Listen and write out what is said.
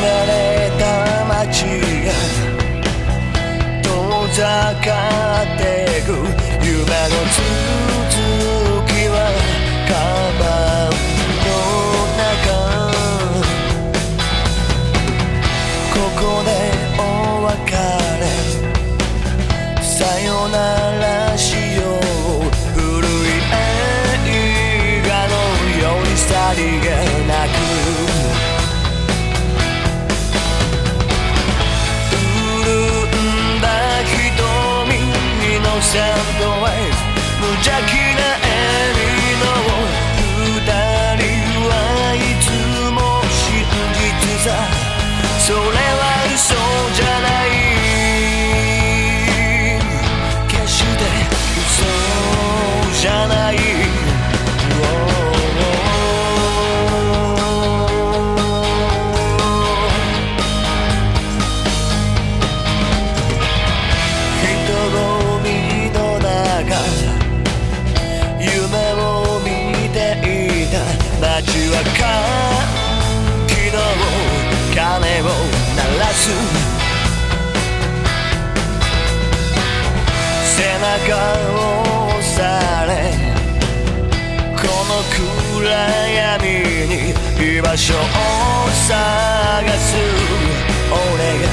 慣れた街が遠ざかってく夢の粒それは嘘じゃない。決して嘘じゃない。人混みの中夢を見ていた。街は歓喜の鐘を鳴らす背中を押されこの暗闇に居場所を探す。俺が